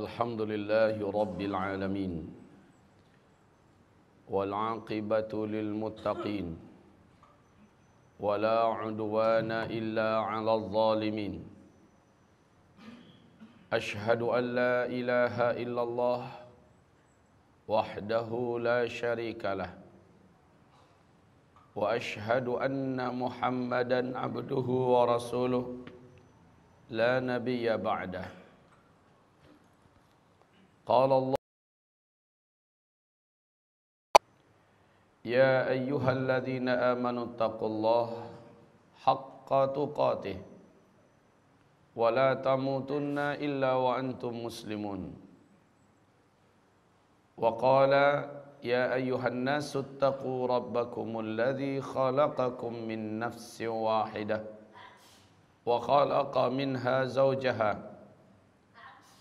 الحمد لله رب العالمين والعاقبة للمتقين ولا عدوان إلا على الظالمين أشهد أن لا إله إلا الله وحده لا شريك له وأشهد أن محمدا عبده ورسوله لا نبي بعده قال الله يا أيها الذين آمنوا اتقوا الله حق تقاته ولا تموتن إلا وأنتم مسلمون. وقال يا أيها الناس اتقوا ربكم الذي خلقكم من نفس واحدة وخلق منها زوجها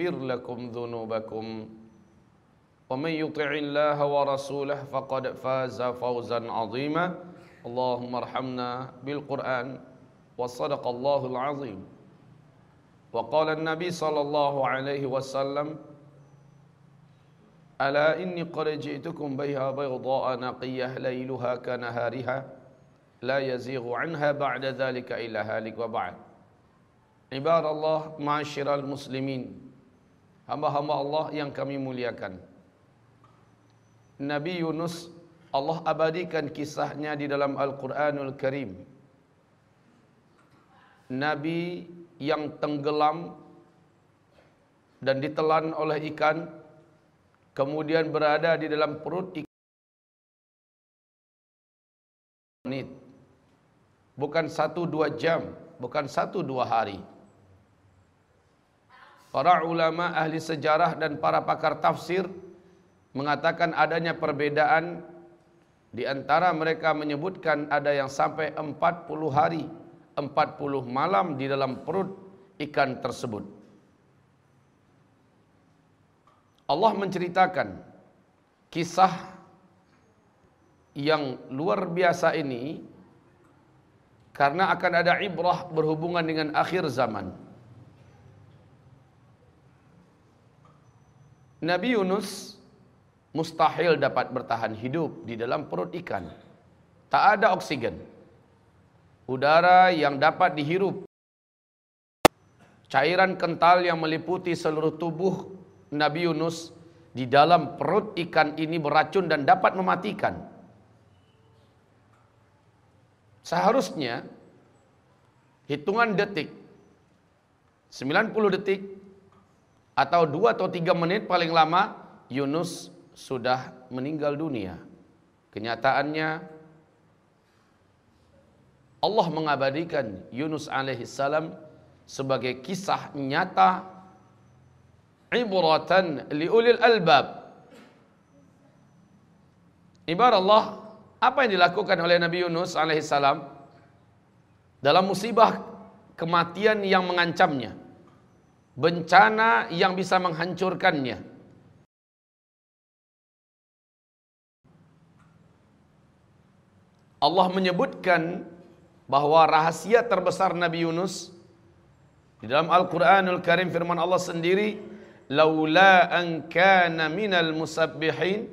يغفر لكم ذنوبكم. ومن يطع الله ورسوله فقد فاز فوزا عظيما. اللهم ارحمنا بالقرآن وصدق الله العظيم. وقال النبي صلى الله عليه وسلم ألا إني قد جئتكم بها بيضاء نقية ليلها كنهارها لا يزيغ عنها بعد ذلك إلا هالك وبعد. عباد الله معاشر المسلمين hamba-hamba Allah yang kami muliakan. Nabi Yunus Allah abadikan kisahnya di dalam Al-Quranul Karim. Nabi yang tenggelam dan ditelan oleh ikan kemudian berada di dalam perut ikan. Bukan satu dua jam bukan satu dua hari para ulama ahli sejarah dan para pakar tafsir mengatakan adanya perbedaan di antara mereka menyebutkan ada yang sampai 40 hari 40 malam di dalam perut ikan tersebut Allah menceritakan kisah yang luar biasa ini karena akan ada ibrah berhubungan dengan akhir zaman. Nabi Yunus mustahil dapat bertahan hidup di dalam perut ikan. Tak ada oksigen. Udara yang dapat dihirup. Cairan kental yang meliputi seluruh tubuh Nabi Yunus di dalam perut ikan ini beracun dan dapat mematikan. Seharusnya hitungan detik 90 detik atau 2 atau 3 menit paling lama Yunus sudah meninggal dunia. Kenyataannya Allah mengabadikan Yunus alaihissalam sebagai kisah nyata ibratan liulil albab. Ibarat Allah, apa yang dilakukan oleh Nabi Yunus alaihissalam dalam musibah kematian yang mengancamnya, bencana yang bisa menghancurkannya. Allah menyebutkan bahwa rahasia terbesar Nabi Yunus di dalam Al-Quranul Karim firman Allah sendiri laula an kana minal musabbihin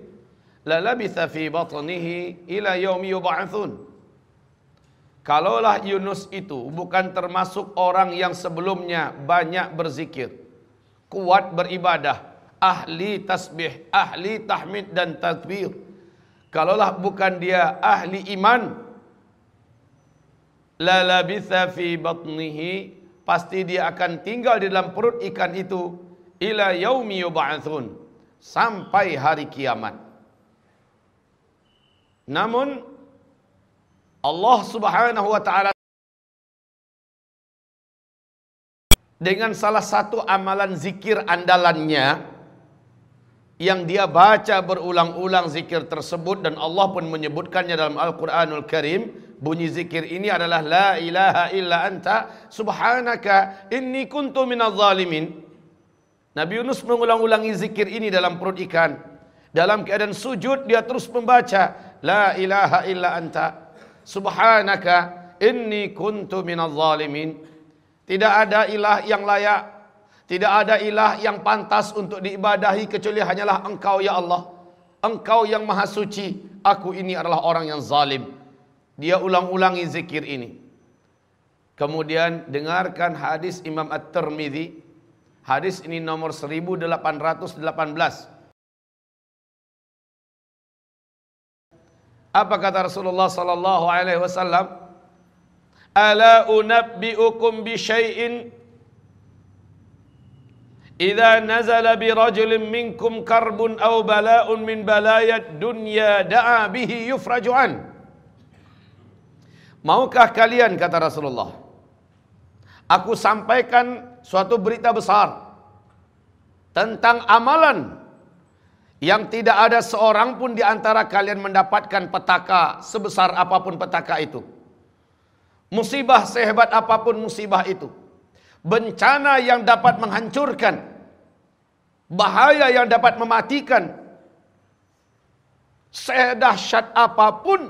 la labitha fi batnihi ila yaumi yub'atsun Kalaulah Yunus itu bukan termasuk orang yang sebelumnya banyak berzikir, kuat beribadah, ahli tasbih, ahli tahmid dan takbir. Kalaulah bukan dia ahli iman, la labitha fi batnihi pasti dia akan tinggal di dalam perut ikan itu ila yaumi yub'atsun sampai hari kiamat. Namun Allah Subhanahu wa taala dengan salah satu amalan zikir andalannya yang dia baca berulang-ulang zikir tersebut dan Allah pun menyebutkannya dalam Al-Quranul Karim bunyi zikir ini adalah la ilaha illa anta subhanaka inni kuntu minal zalimin. Nabi Yunus mengulang-ulangi zikir ini dalam perut ikan. Dalam keadaan sujud dia terus membaca la ilaha illa anta subhanaka inni kuntu minal zalimin tidak ada ilah yang layak tidak ada ilah yang pantas untuk diibadahi kecuali hanyalah engkau ya Allah. Engkau yang maha suci. Aku ini adalah orang yang zalim. Dia ulang-ulangi zikir ini. Kemudian dengarkan hadis Imam At-Tirmidzi. Hadis ini nomor 1818. Apa kata Rasulullah sallallahu alaihi wasallam? Ala unabbiukum bi syai'in idza nazala bi rajulin minkum karbun aw bala'un min balayat dunya da'a bihi yufraju an. Maukah kalian kata Rasulullah? Aku sampaikan suatu berita besar tentang amalan yang tidak ada seorang pun di antara kalian mendapatkan petaka Sebesar apa pun petaka itu. Musibah sehebat apa pun musibah itu. Bencana yang dapat menghancurkan, bahaya yang dapat mematikan, sedahsyat apa pun.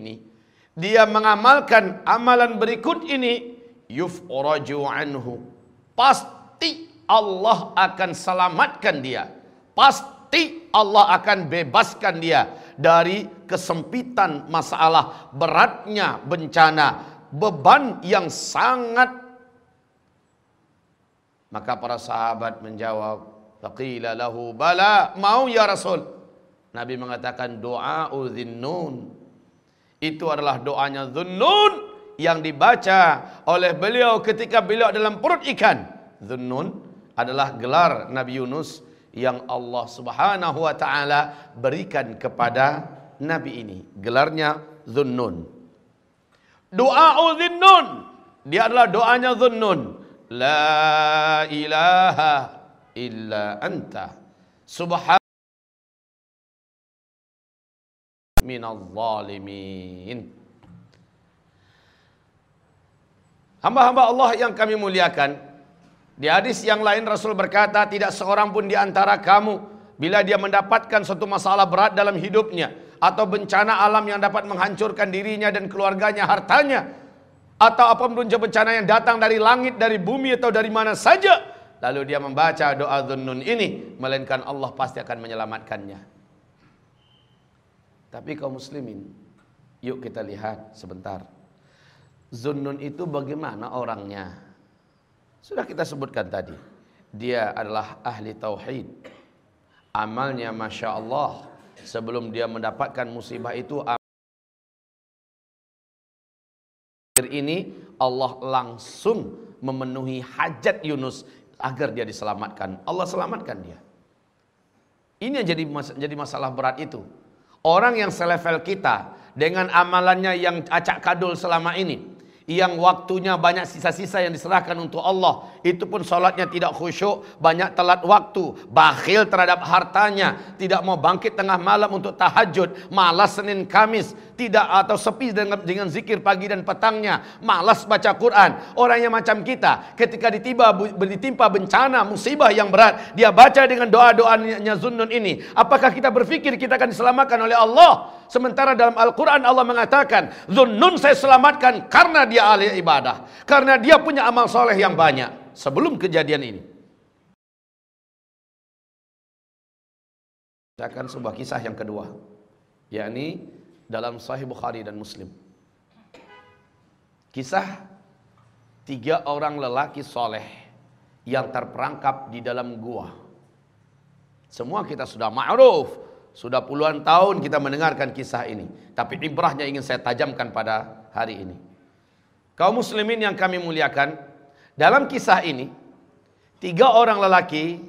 Ini. Dia mengamalkan amalan berikut ini. Yufraju anhu. Pasti Allah akan selamatkan dia. Pasti Allah akan bebaskan dia dari kesempitan masalah beratnya bencana beban yang sangat. Maka para sahabat menjawab faqila lahu bala mau ya rasul? Nabi mengatakan doa udhinnun itu adalah doanya dhunnun yang dibaca oleh beliau ketika beliau dalam perut ikan. Dhunnun adalah gelar Nabi Yunus yang Allah Subhanahu wa taala berikan kepada nabi ini gelarnya dhunnun Doa Dhunnun. Dia adalah doanya Dhunnun. La ilaha illa anta. Subhan minal zalimin. Hamba-hamba Allah yang kami muliakan. Di hadis yang lain Rasul berkata tidak seorang pun di antara kamu bila dia mendapatkan suatu masalah berat dalam hidupnya atau bencana alam yang dapat menghancurkan dirinya dan keluarganya, hartanya, atau apa pun bencana yang datang dari langit, dari bumi atau dari mana saja, lalu dia membaca doa Dhunnun ini, melainkan Allah pasti akan menyelamatkannya. Tapi kaum muslimin, yuk kita lihat sebentar. Zunnun itu bagaimana orangnya? Sudah kita sebutkan tadi. Dia adalah ahli tauhid. Amalnya Masya Allah sebelum dia mendapatkan musibah itu ini Allah langsung memenuhi hajat Yunus agar dia diselamatkan. Allah selamatkan dia. Ini yang jadi jadi masalah berat itu. Orang yang selevel kita dengan amalannya yang acak kadul selama ini, yang waktunya banyak sisa-sisa yang diserahkan untuk Allah. Itu pun solatnya tidak khusyuk, banyak telat waktu, bakhil terhadap hartanya, tidak mau bangkit tengah malam untuk tahajud, malas Senin Kamis, tidak atau sepi dengan, dengan zikir pagi dan petangnya, malas baca Quran. Orang yang macam kita, ketika ditiba, ditimpa bencana, musibah yang berat, dia baca dengan doa-doanya Zunnun ini. Apakah kita berpikir kita akan diselamatkan oleh Allah? Sementara dalam Al-Quran Allah mengatakan, Zunnun saya selamatkan karena dia ahli ibadah. Karena dia punya amal soleh yang banyak. Sebelum kejadian ini. akan sebuah kisah yang kedua. yakni dalam Sahih Bukhari dan Muslim. Kisah tiga orang lelaki soleh yang terperangkap di dalam gua. Semua kita sudah ma'ruf sudah puluhan tahun kita mendengarkan kisah ini. Tapi ibrahnya ingin saya tajamkan pada hari ini. Kaum muslimin yang kami muliakan. Dalam kisah ini. Tiga orang lelaki.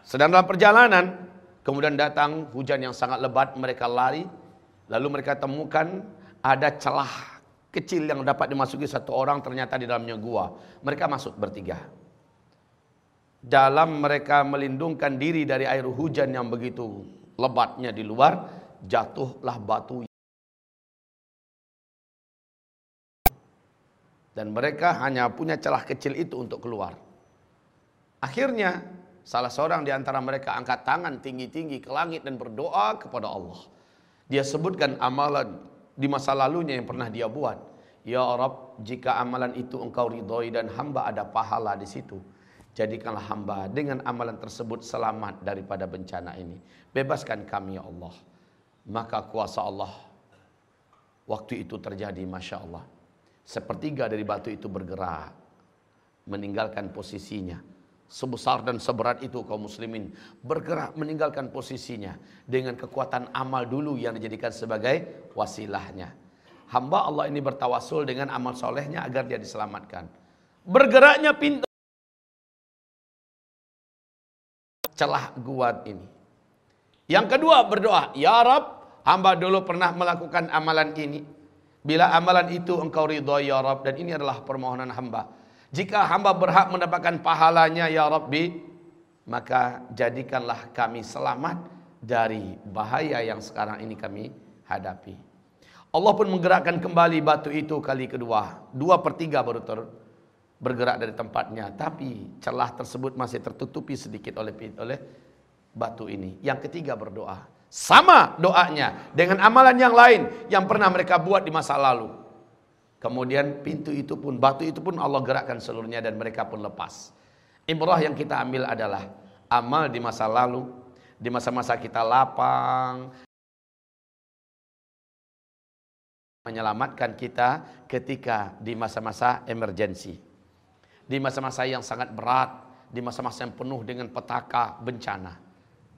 Sedang dalam perjalanan. Kemudian datang hujan yang sangat lebat. Mereka lari. Lalu mereka temukan ada celah kecil yang dapat dimasuki satu orang ternyata di dalamnya gua. Mereka masuk bertiga. dalam mereka melindungkan diri dari air hujan yang begitu lebatnya di luar, jatuhlah batu dan mereka hanya punya celah kecil itu untuk keluar. Akhirnya salah seorang di antara mereka angkat tangan tinggi-tinggi ke langit dan berdoa kepada Allah. Dia sebutkan amalan di masa lalunya yang pernah dia buat. Ya Rabb, jika amalan itu engkau ridhoi dan hamba ada pahala di situ, jadikanlah hamba dengan amalan tersebut selamat daripada bencana ini. Bebaskan kami ya Allah. Maka kuasa Allah waktu itu terjadi Masya Allah Sepertiga dari batu itu bergerak. Meninggalkan posisinya. Sebesar dan seberat itu kaum muslimin. Bergerak meninggalkan posisinya. Dengan kekuatan amal dulu yang dijadikan sebagai wasilahnya. Hamba Allah ini bertawasul dengan amal solehnya agar dia diselamatkan. Bergeraknya pintu celah guat ini. Yang kedua berdoa, Ya Rab, hamba dulu pernah melakukan amalan ini. Bila amalan itu engkau ridho ya Rabb dan ini adalah permohonan hamba. Jika hamba berhak mendapatkan pahalanya ya Rabbi, maka jadikanlah kami selamat dari bahaya yang sekarang ini kami hadapi. Allah pun menggerakkan kembali batu itu kali kedua. Dua per tiga baru ter bergerak dari tempatnya. Tapi celah tersebut masih tertutupi sedikit oleh oleh batu ini. Yang ketiga berdoa. Sama doanya dengan amalan yang lain yang pernah mereka buat di masa lalu. Kemudian pintu itu pun, batu itu pun Allah gerakkan seluruhnya dan mereka pun lepas. Ibrah yang kita ambil adalah amal di masa lalu, di masa-masa kita lapang, menyelamatkan kita ketika di masa-masa emergensi. Di masa-masa yang sangat berat, di masa-masa yang penuh dengan petaka bencana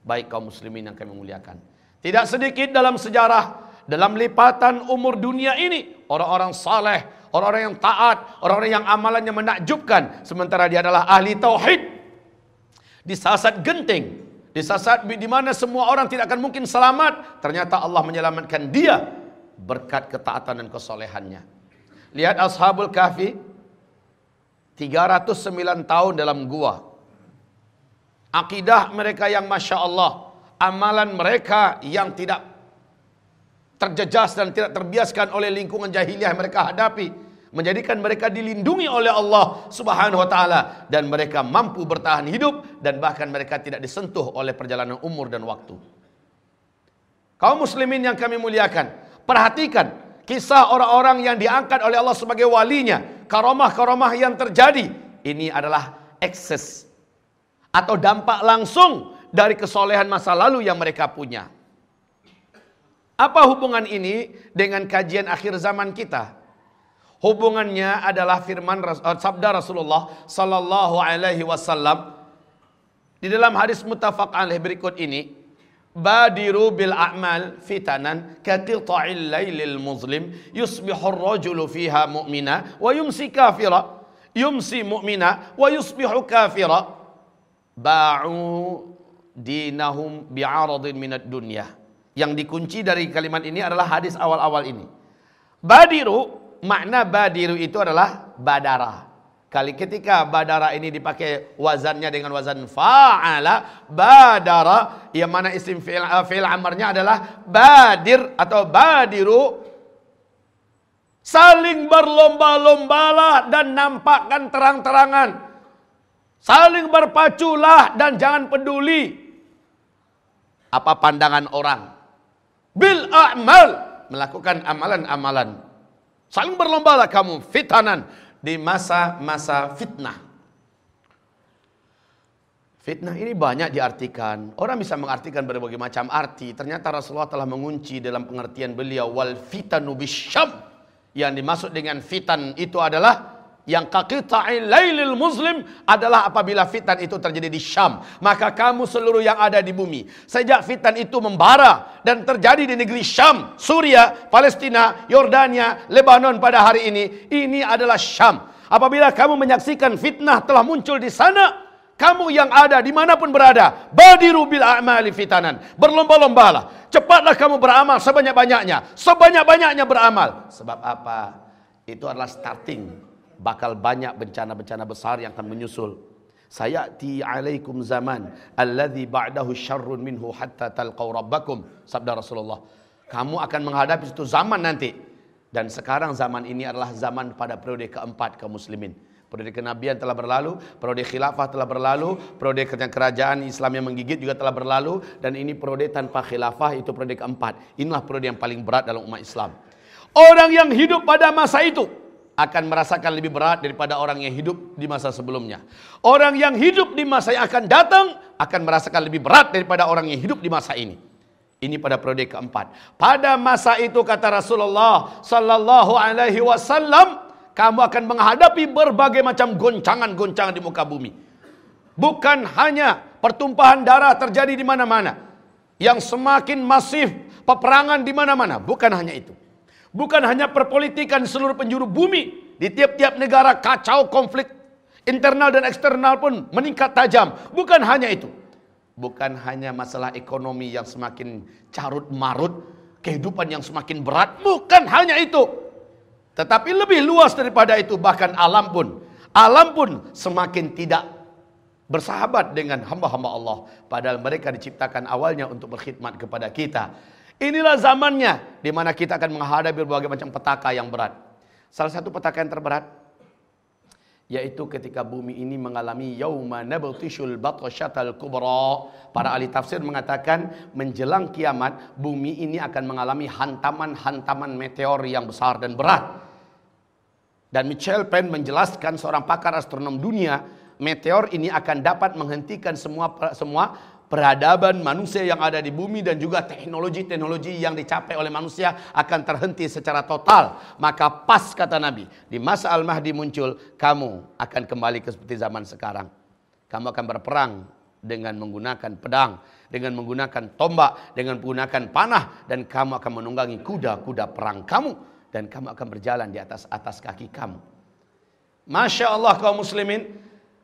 baik kaum muslimin yang kami muliakan. Tidak sedikit dalam sejarah, dalam lipatan umur dunia ini, orang-orang saleh, orang-orang yang taat, orang-orang yang amalannya menakjubkan, sementara dia adalah ahli tauhid. Disasat genting, disasat di mana semua orang tidak akan mungkin selamat, ternyata Allah menyelamatkan dia berkat ketaatan dan kesolehannya. Lihat Ashabul Kahfi 309 tahun dalam gua akidah mereka yang masya Allah, amalan mereka yang tidak terjejas dan tidak terbiaskan oleh lingkungan jahiliyah yang mereka hadapi, menjadikan mereka dilindungi oleh Allah Subhanahu wa taala dan mereka mampu bertahan hidup dan bahkan mereka tidak disentuh oleh perjalanan umur dan waktu. Kaum muslimin yang kami muliakan, perhatikan kisah orang-orang yang diangkat oleh Allah sebagai walinya, karomah-karomah yang terjadi. Ini adalah ekses atau dampak langsung dari kesolehan masa lalu yang mereka punya. Apa hubungan ini dengan kajian akhir zaman kita? Hubungannya adalah firman uh, sabda Rasulullah sallallahu alaihi wasallam di dalam hadis muttafaq alaih berikut ini, badiru bil a'mal fitanan katita'il lailil muslim yusbihu ar-rajulu fiha mu'mina wa yumsi kafira yumsi mu'mina wa yusbihu kafira ba'u dinahum bi'aradin minat dunya. Yang dikunci dari kalimat ini adalah hadis awal-awal ini. Badiru, makna badiru itu adalah badara. Kali ketika badara ini dipakai wazannya dengan wazan fa'ala, badara, yang mana isim fi'il fi'il amarnya adalah badir atau badiru saling berlomba-lombalah dan nampakkan terang-terangan Saling berpaculah dan jangan peduli apa pandangan orang. Bil a'mal melakukan amalan-amalan. Saling berlombalah kamu fitanan di masa-masa fitnah. Fitnah ini banyak diartikan. Orang bisa mengartikan berbagai macam arti. Ternyata Rasulullah telah mengunci dalam pengertian beliau wal fitanu bisyam. Yang dimaksud dengan fitan itu adalah yang kaqita'il lailil muslim adalah apabila fitan itu terjadi di Syam. Maka kamu seluruh yang ada di bumi. Sejak fitan itu membara dan terjadi di negeri Syam, Suria, Palestina, Yordania, Lebanon pada hari ini. Ini adalah Syam. Apabila kamu menyaksikan fitnah telah muncul di sana, kamu yang ada di mana pun berada, badiru bil a'mali fitanan. Berlomba-lombalah. Cepatlah kamu beramal sebanyak-banyaknya. Sebanyak-banyaknya beramal. Sebab apa? Itu adalah starting bakal banyak bencana-bencana besar yang akan menyusul. Sayati alaikum zaman alladhi ba'dahu syarrun minhu hatta talqaw rabbakum. Sabda Rasulullah. Kamu akan menghadapi itu zaman nanti. Dan sekarang zaman ini adalah zaman pada periode keempat kaum muslimin. Periode kenabian telah berlalu, periode khilafah telah berlalu, periode kerajaan Islam yang menggigit juga telah berlalu dan ini periode tanpa khilafah itu periode keempat. Inilah periode yang paling berat dalam umat Islam. Orang yang hidup pada masa itu akan merasakan lebih berat daripada orang yang hidup di masa sebelumnya. Orang yang hidup di masa yang akan datang akan merasakan lebih berat daripada orang yang hidup di masa ini. Ini pada periode keempat. Pada masa itu kata Rasulullah sallallahu alaihi wasallam kamu akan menghadapi berbagai macam goncangan-goncangan di muka bumi. Bukan hanya pertumpahan darah terjadi di mana-mana. Yang semakin masif peperangan di mana-mana. Bukan hanya itu. Bukan hanya perpolitikan seluruh penjuru bumi. Di tiap-tiap negara kacau konflik internal dan eksternal pun meningkat tajam. Bukan hanya itu. Bukan hanya masalah ekonomi yang semakin carut marut. Kehidupan yang semakin berat. Bukan hanya itu. Tetapi lebih luas daripada itu bahkan alam pun. Alam pun semakin tidak bersahabat dengan hamba-hamba Allah. Padahal mereka diciptakan awalnya untuk berkhidmat kepada kita. Inilah zamannya di mana kita akan menghadapi berbagai macam petaka yang berat. Salah satu petaka yang terberat yaitu ketika bumi ini mengalami yauma nabtishul batsyatal kubra. Para ahli tafsir mengatakan menjelang kiamat bumi ini akan mengalami hantaman-hantaman meteor yang besar dan berat. Dan Michel Penn menjelaskan seorang pakar astronom dunia, meteor ini akan dapat menghentikan semua semua peradaban manusia yang ada di bumi dan juga teknologi-teknologi yang dicapai oleh manusia akan terhenti secara total. Maka pas kata Nabi, di masa Al-Mahdi muncul, kamu akan kembali ke seperti zaman sekarang. Kamu akan berperang dengan menggunakan pedang, dengan menggunakan tombak, dengan menggunakan panah dan kamu akan menunggangi kuda-kuda perang kamu dan kamu akan berjalan di atas atas kaki kamu. Masya Allah kaum muslimin,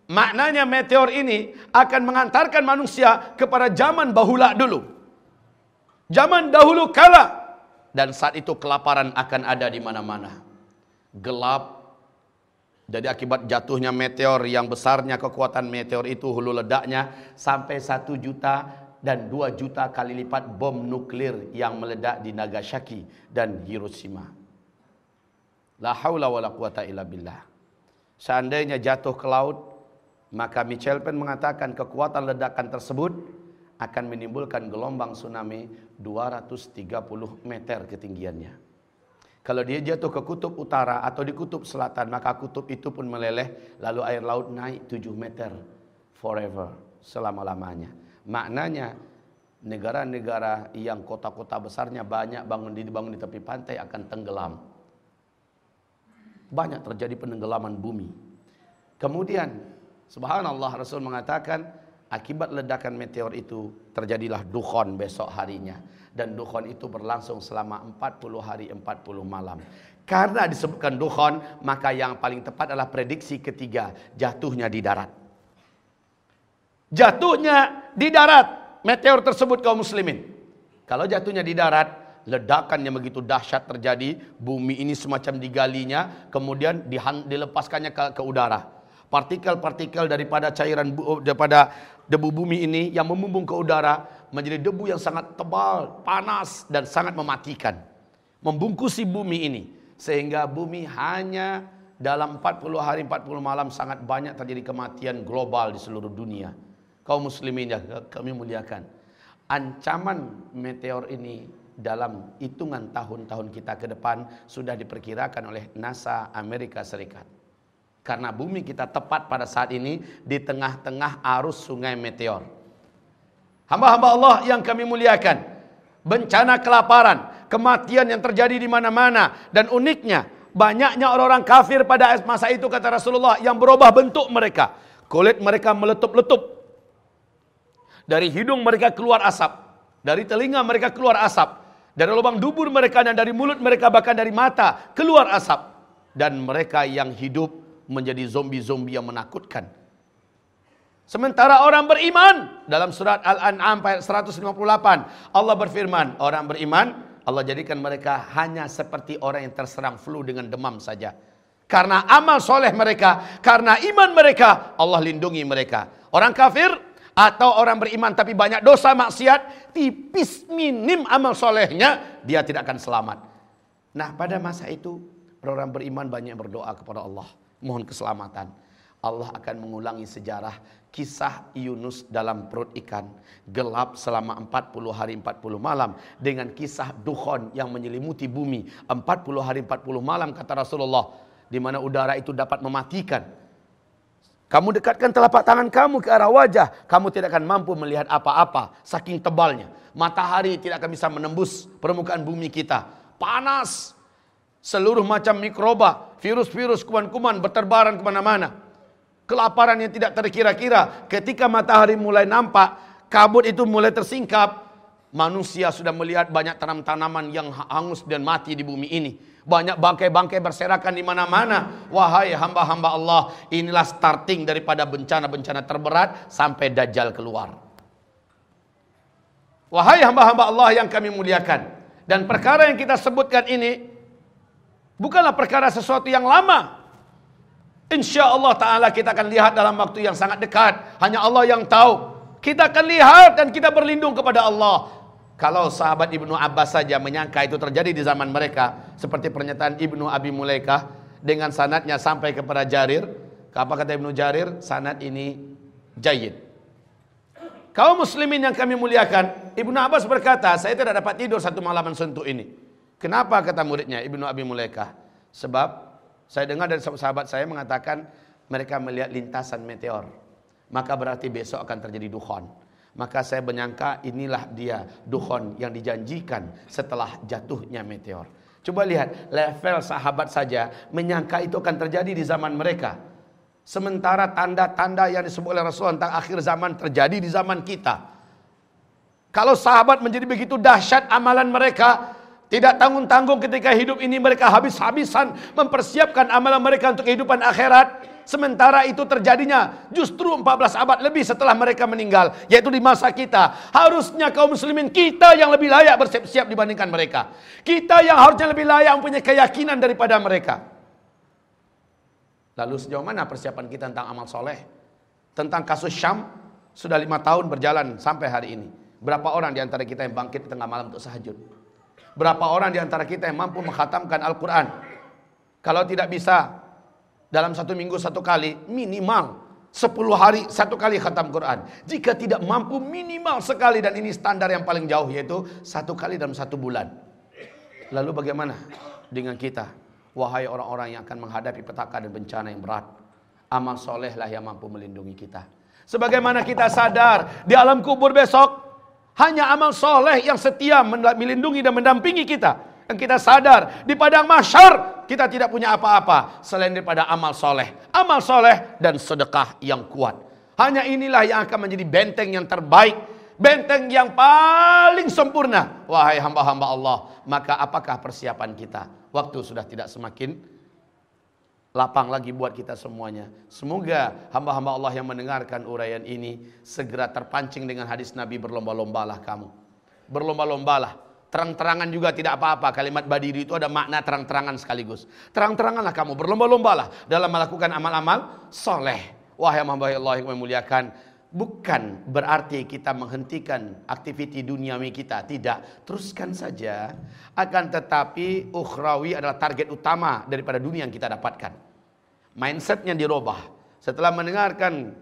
maknanya meteor ini akan mengantarkan manusia kepada zaman bahula dulu. Zaman dahulu kala dan saat itu kelaparan akan ada di mana-mana. Gelap. Jadi akibat jatuhnya meteor yang besarnya kekuatan meteor itu hulu ledaknya sampai satu juta dan dua juta kali lipat bom nuklir yang meledak di Nagasaki dan Hiroshima. La haula wa la quwata illa billah. Seandainya jatuh ke laut, maka Michel Penn mengatakan kekuatan ledakan tersebut akan menimbulkan gelombang tsunami 230 meter ketinggiannya. Kalau dia jatuh ke kutub utara atau di kutub selatan, maka kutub itu pun meleleh, lalu air laut naik 7 meter forever, selama-lamanya. Maknanya negara-negara yang kota-kota besarnya banyak bangun di bangun di tepi pantai akan tenggelam banyak terjadi penenggelaman bumi. Kemudian, subhanallah Rasul mengatakan, akibat ledakan meteor itu terjadilah dukhon besok harinya. Dan dukhon itu berlangsung selama 40 hari 40 malam. Karena disebutkan dukhon, maka yang paling tepat adalah prediksi ketiga, jatuhnya di darat. Jatuhnya di darat, meteor tersebut kaum muslimin. Kalau jatuhnya di darat, ledakan yang begitu dahsyat terjadi, bumi ini semacam digalinya, kemudian dilepaskannya ke, ke udara. Partikel-partikel daripada cairan daripada debu bumi ini yang memumbung ke udara menjadi debu yang sangat tebal, panas dan sangat mematikan. Membungkusi bumi ini sehingga bumi hanya dalam 40 hari 40 malam sangat banyak terjadi kematian global di seluruh dunia. Kaum muslimin yang kami muliakan. Ancaman meteor ini dalam hitungan tahun-tahun kita ke depan sudah diperkirakan oleh NASA Amerika Serikat. Karena bumi kita tepat pada saat ini di tengah-tengah arus sungai meteor. Hamba-hamba Allah yang kami muliakan, bencana kelaparan, kematian yang terjadi di mana-mana dan uniknya banyaknya orang-orang kafir pada masa itu kata Rasulullah yang berubah bentuk mereka. Kulit mereka meletup-letup. Dari hidung mereka keluar asap. Dari telinga mereka keluar asap. Dari lubang dubur mereka dan dari mulut mereka bahkan dari mata keluar asap. Dan mereka yang hidup menjadi zombie-zombie yang menakutkan. Sementara orang beriman dalam surat Al-An'am ayat 158 Allah berfirman, orang beriman Allah jadikan mereka hanya seperti orang yang terserang flu dengan demam saja. Karena amal soleh mereka, karena iman mereka, Allah lindungi mereka. Orang kafir atau orang beriman tapi banyak dosa maksiat, tipis minim amal solehnya, dia tidak akan selamat. Nah pada masa itu, orang beriman banyak berdoa kepada Allah. Mohon keselamatan. Allah akan mengulangi sejarah kisah Yunus dalam perut ikan. Gelap selama 40 hari 40 malam. Dengan kisah dukhon yang menyelimuti bumi 40 hari 40 malam kata Rasulullah di mana udara itu dapat mematikan. Kamu dekatkan telapak tangan kamu ke arah wajah kamu tidak akan mampu melihat apa-apa saking tebalnya. Matahari tidak akan bisa menembus permukaan bumi kita. Panas seluruh macam mikroba virus-virus kuman-kuman berterbaran ke mana-mana kelaparan yang tidak terkira-kira. Ketika matahari mulai nampak, kabut itu mulai tersingkap, manusia sudah melihat banyak tanam-tanaman yang hangus dan mati di bumi ini. Banyak bangkai-bangkai berserakan di mana-mana. Wahai hamba-hamba Allah, inilah starting daripada bencana-bencana terberat sampai Dajjal keluar. Wahai hamba-hamba Allah yang kami muliakan. Dan perkara yang kita sebutkan ini bukanlah perkara sesuatu yang lama. Insya Allah Ta'ala kita akan lihat dalam waktu yang sangat dekat. Hanya Allah yang tahu. Kita akan lihat dan kita berlindung kepada Allah. Kalau sahabat Ibnu Abbas saja menyangka itu terjadi di zaman mereka. Seperti pernyataan Ibnu Abi Mulaikah. Dengan sanatnya sampai kepada Jarir. Apa kata Ibnu Jarir? Sanat ini jayid. Kaum muslimin yang kami muliakan. Ibnu Abbas berkata, saya tidak dapat tidur satu malaman sentuh ini. Kenapa kata muridnya Ibnu Abi Mulaikah? Sebab saya dengar dari sahabat saya mengatakan mereka melihat lintasan meteor. Maka berarti besok akan terjadi dukhon. Maka saya menyangka inilah dia dukhon yang dijanjikan setelah jatuhnya meteor. Coba lihat level sahabat saja menyangka itu akan terjadi di zaman mereka. Sementara tanda-tanda yang disebut oleh Rasulullah tentang akhir zaman terjadi di zaman kita. Kalau sahabat menjadi begitu dahsyat amalan mereka, tidak tanggung-tanggung ketika hidup ini mereka habis-habisan mempersiapkan amalan mereka untuk kehidupan akhirat. Sementara itu terjadinya justru 14 abad lebih setelah mereka meninggal. Yaitu di masa kita. Harusnya kaum muslimin kita yang lebih layak bersiap-siap dibandingkan mereka. Kita yang harusnya lebih layak mempunyai keyakinan daripada mereka. Lalu sejauh mana persiapan kita tentang amal soleh? Tentang kasus Syam sudah lima tahun berjalan sampai hari ini. Berapa orang di antara kita yang bangkit di tengah malam untuk sahajud? Berapa orang di antara kita yang mampu menghatamkan Al-Quran? Kalau tidak bisa, dalam satu minggu satu kali, minimal sepuluh hari satu kali khatam Quran. Jika tidak mampu minimal sekali dan ini standar yang paling jauh yaitu satu kali dalam satu bulan. Lalu bagaimana dengan kita? Wahai orang-orang yang akan menghadapi petaka dan bencana yang berat. Amal solehlah yang mampu melindungi kita. Sebagaimana kita sadar di alam kubur besok hanya amal soleh yang setia melindungi dan mendampingi kita. Dan kita sadar di padang mahsyar kita tidak punya apa-apa selain daripada amal soleh. Amal soleh dan sedekah yang kuat. Hanya inilah yang akan menjadi benteng yang terbaik. Benteng yang paling sempurna. Wahai hamba-hamba Allah. Maka apakah persiapan kita? Waktu sudah tidak semakin lapang lagi buat kita semuanya. Semoga hamba-hamba Allah yang mendengarkan uraian ini segera terpancing dengan hadis Nabi berlomba-lombalah kamu. Berlomba-lombalah. Terang-terangan juga tidak apa-apa. Kalimat badiri itu ada makna terang-terangan sekaligus. Terang-teranganlah kamu, berlomba-lombalah dalam melakukan amal-amal soleh. Wahai hamba Allah yang memuliakan, bukan berarti kita menghentikan aktiviti duniawi kita. Tidak, teruskan saja. Akan tetapi ukhrawi adalah target utama daripada dunia yang kita dapatkan. Mindsetnya dirubah. Setelah mendengarkan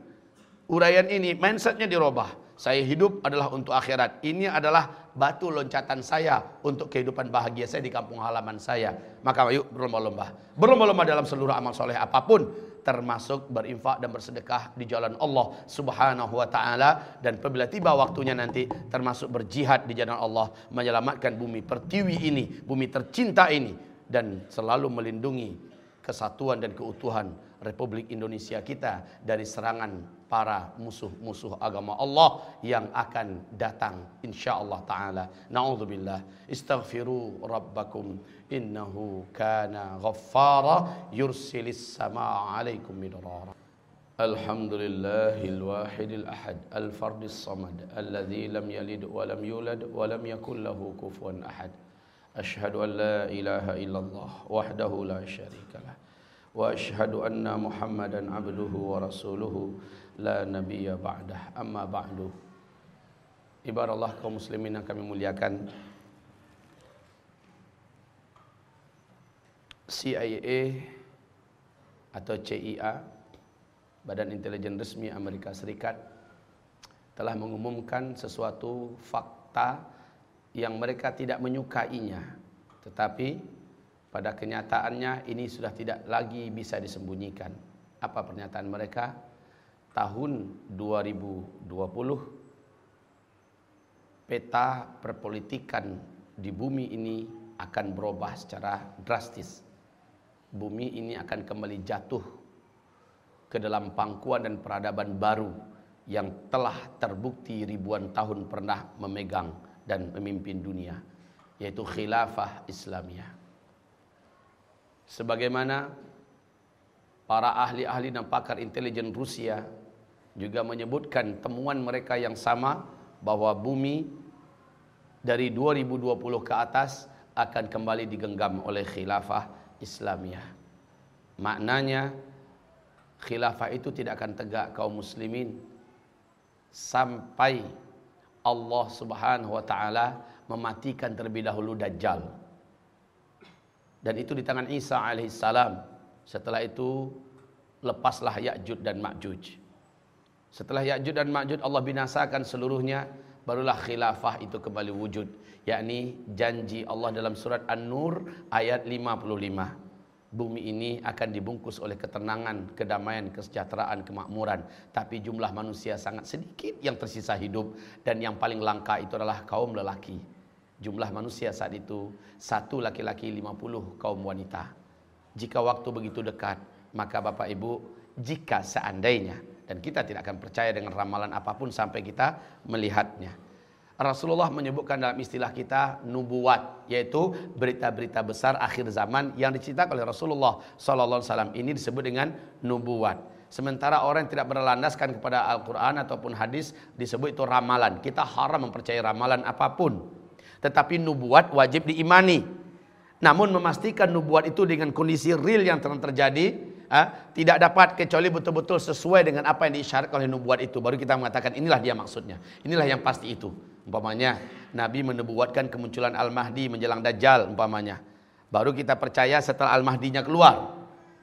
uraian ini, mindsetnya dirubah. Saya hidup adalah untuk akhirat. Ini adalah batu loncatan saya untuk kehidupan bahagia saya di kampung halaman saya. Maka yuk berlomba-lomba. Berlomba-lomba dalam seluruh amal soleh apa pun termasuk berinfak dan bersedekah di jalan Allah Subhanahu wa taala. Dan apabila tiba waktunya nanti termasuk berjihad di jalan Allah menyelamatkan bumi pertiwi ini, bumi tercinta ini dan selalu melindungi kesatuan dan keutuhan Republik Indonesia kita dari serangan para musuh-musuh agama Allah yang akan datang insyaallah taala. Nauzubillah. Istaghfiru rabbakum innahu kana ghaffara yursilis samaa alaikum midrara. الحمد لله الواحد الأحد الفرد الصمد الذي لم يلد ولم يولد ولم يكن له كفوا أحد أشهد أن لا إله إلا الله وحده لا شريك له واشهد ان محمدا عبده ورسوله la nabiyya ba'dah amma ba'du. Ibarallah kaum muslimin yang kami muliakan CIA atau CIA Badan Intelijen Resmi Amerika Serikat telah mengumumkan sesuatu fakta yang mereka tidak menyukainya. Tetapi pada kenyataannya ini sudah tidak lagi bisa disembunyikan. Apa pernyataan mereka? Tahun 2020 peta perpolitikan di bumi ini akan berubah secara drastis. Bumi ini akan kembali jatuh ke dalam pangkuan dan peradaban baru yang telah terbukti ribuan tahun pernah memegang dan memimpin dunia yaitu khilafah Islamiyah sebagaimana para ahli-ahli dan pakar intelijen Rusia juga menyebutkan temuan mereka yang sama bahwa bumi dari 2020 ke atas akan kembali digenggam oleh khilafah Islamiyah. Maknanya khilafah itu tidak akan tegak kaum muslimin sampai Allah Subhanahu wa taala mematikan terlebih dahulu dajjal dan itu di tangan Isa alaihissalam. Setelah itu lepaslah Ya'jud dan Ma'juj. Setelah Ya'jud dan Ma'juj Allah binasakan seluruhnya, barulah khilafah itu kembali wujud, yakni janji Allah dalam surat An-Nur ayat 55. Bumi ini akan dibungkus oleh ketenangan, kedamaian, kesejahteraan, kemakmuran. Tapi jumlah manusia sangat sedikit yang tersisa hidup. Dan yang paling langka itu adalah kaum lelaki jumlah manusia saat itu satu laki-laki 50 kaum wanita. Jika waktu begitu dekat, maka Bapak Ibu, jika seandainya dan kita tidak akan percaya dengan ramalan apa pun sampai kita melihatnya. Rasulullah menyebutkan dalam istilah kita nubuat yaitu berita-berita besar akhir zaman yang diceritakan oleh Rasulullah sallallahu alaihi wasallam ini disebut dengan nubuat. Sementara orang yang tidak berlandaskan kepada Al-Qur'an ataupun hadis disebut itu ramalan. Kita haram mempercayai ramalan apa pun. Tetapi nubuat wajib diimani. Namun memastikan nubuat itu dengan kondisi real yang telah terjadi ha, tidak dapat kecuali betul-betul sesuai dengan apa yang diisyaratkan oleh nubuat itu. Baru kita mengatakan inilah dia maksudnya. Inilah yang pasti itu. Umpamanya Nabi menubuatkan kemunculan Al-Mahdi menjelang Dajjal umpamanya. Baru kita percaya setelah Al-Mahdinya keluar.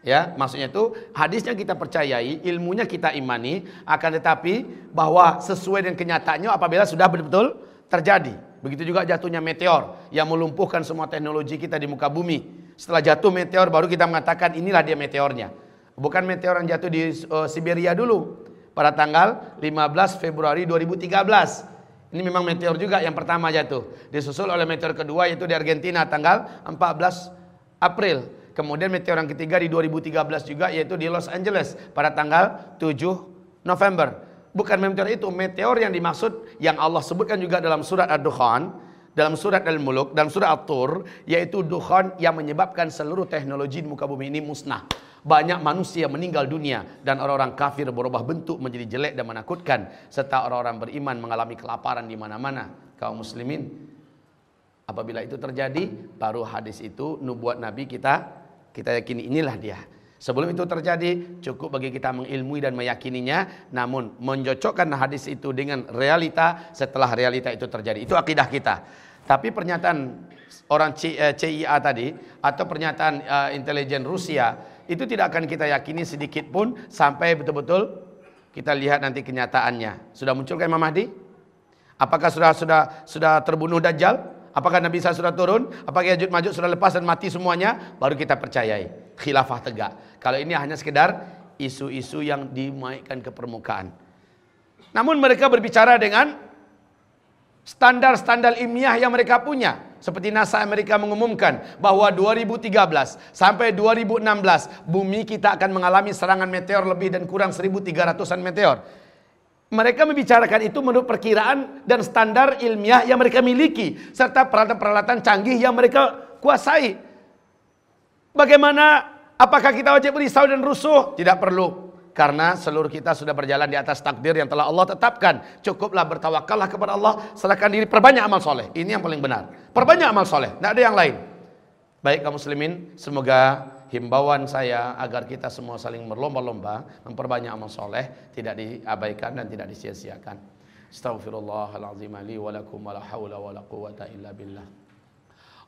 Ya, maksudnya itu hadisnya kita percayai, ilmunya kita imani, akan tetapi bahwa sesuai dengan kenyataannya apabila sudah betul-betul terjadi. Begitu juga jatuhnya meteor yang melumpuhkan semua teknologi kita di muka bumi. Setelah jatuh meteor baru kita mengatakan inilah dia meteornya. Bukan meteor yang jatuh di uh, Siberia dulu pada tanggal 15 Februari 2013. Ini memang meteor juga yang pertama jatuh. Disusul oleh meteor kedua yaitu di Argentina tanggal 14 April. Kemudian meteor yang ketiga di 2013 juga yaitu di Los Angeles pada tanggal 7 November bukan meteor itu, meteor yang dimaksud yang Allah sebutkan juga dalam surat Ad-Dukhan, dalam surat Al-Muluk, dalam surat At-Tur, yaitu dukhan yang menyebabkan seluruh teknologi di muka bumi ini musnah. Banyak manusia meninggal dunia dan orang-orang kafir berubah bentuk menjadi jelek dan menakutkan serta orang-orang beriman mengalami kelaparan di mana-mana. Kaum muslimin, apabila itu terjadi, baru hadis itu nubuat Nabi kita kita yakini inilah dia. Sebelum itu terjadi, cukup bagi kita mengilmui dan meyakininya. Namun, mencocokkan hadis itu dengan realita setelah realita itu terjadi. Itu akidah kita. Tapi pernyataan orang CIA eh, tadi, atau pernyataan uh, intelijen Rusia, itu tidak akan kita yakini sedikit pun sampai betul-betul kita lihat nanti kenyataannya. Sudah muncul kan Imam Mahdi? Apakah sudah sudah sudah terbunuh Dajjal? Apakah Nabi Isa sudah turun? Apakah Yajud Majud sudah lepas dan mati semuanya? Baru kita percayai. Khilafah tegak. Kalau ini hanya sekedar isu-isu yang dimaikkan ke permukaan. Namun mereka berbicara dengan standar-standar ilmiah yang mereka punya. Seperti NASA Amerika mengumumkan bahwa 2013 sampai 2016 bumi kita akan mengalami serangan meteor lebih dan kurang 1300-an meteor. Mereka membicarakan itu menurut perkiraan dan standar ilmiah yang mereka miliki. Serta peralatan-peralatan canggih yang mereka kuasai. Bagaimana? Apakah kita wajib risau dan rusuh? Tidak perlu. Karena seluruh kita sudah berjalan di atas takdir yang telah Allah tetapkan. Cukuplah bertawakallah kepada Allah. Serahkan diri, perbanyak amal soleh. Ini yang paling benar. Perbanyak amal soleh. Tidak ada yang lain. Baik kaum muslimin, semoga himbauan saya agar kita semua saling berlomba-lomba memperbanyak amal soleh tidak diabaikan dan tidak disia-siakan. Astaghfirullahalazim li wa lakum wa la haula wa la quwwata illa billah.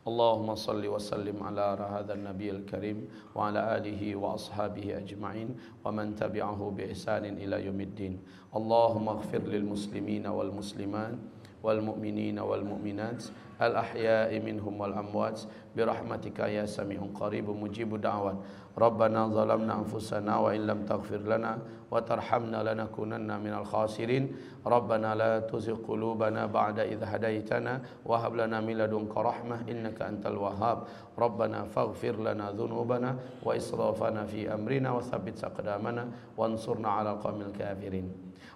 Allahumma salli wa sallim ala hadzal nabiyil karim wa ala alihi wa ashabihi ajma'in wa man tabi'ahu bi ihsanin ila yaumiddin. Allahumma ighfir lil muslimina wal muslimat wal mu'minina wal mu'minat الأحياء منهم والأموات برحمتك يا سميع قريب مجيب دعوات. ربنا ظلمنا أنفسنا وإن لم تغفر لنا وترحمنا لنكونن من الخاسرين. ربنا لا تزغ قلوبنا بعد إذ هديتنا وهب لنا من لدنك رحمة إنك أنت الوهاب. ربنا فاغفر لنا ذنوبنا وإسرافنا في أمرنا وثبت أقدامنا وانصرنا على القوم الكافرين.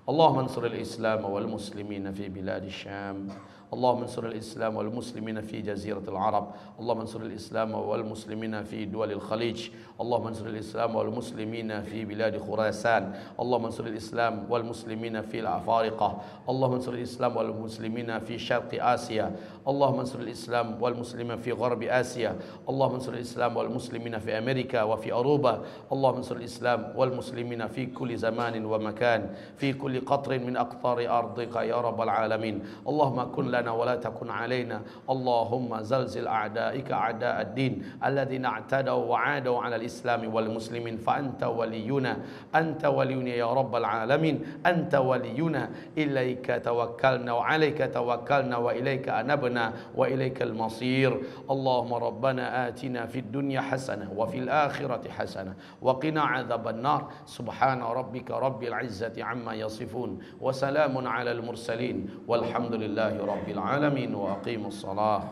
اللهم انصر الإسلام والمسلمين في بلاد الشام. اللهم انصر الإسلام والمسلمين في جزيرة العرب. اللهم انصر الإسلام والمسلمين في دول الخليج. اللهم انصر الإسلام والمسلمين في بلاد خراسان. اللهم انصر الإسلام والمسلمين في الأفارقة. اللهم انصر الإسلام والمسلمين في شرق آسيا. اللهم انصر الإسلام والمسلمين في غرب آسيا اللهم انصر الإسلام والمسلمين في أمريكا وفي أوروبا اللهم انصر الإسلام والمسلمين في كل زمان ومكان في كل قطر من أقطار أرضك يا رب العالمين. اللهم كن لنا ولا تكن علينا. اللهم زلزل أعدائك أعداء الدين الذين اعتدوا وعادوا على الإسلام والمسلمين. فأنت ولينا أنت ولينا يا رب العالمين. أنت ولينا. إليك توكلنا وعليك توكلنا وإليك أنبنا. وإليك المصير. اللهم ربنا آتنا في الدنيا حسنة وفي الآخرة حسنة وقنا عذاب النار. سبحان ربك رب العزة عما يصفون وسلام على المرسلين والحمد لله رب العالمين وأقيموا الصلاة.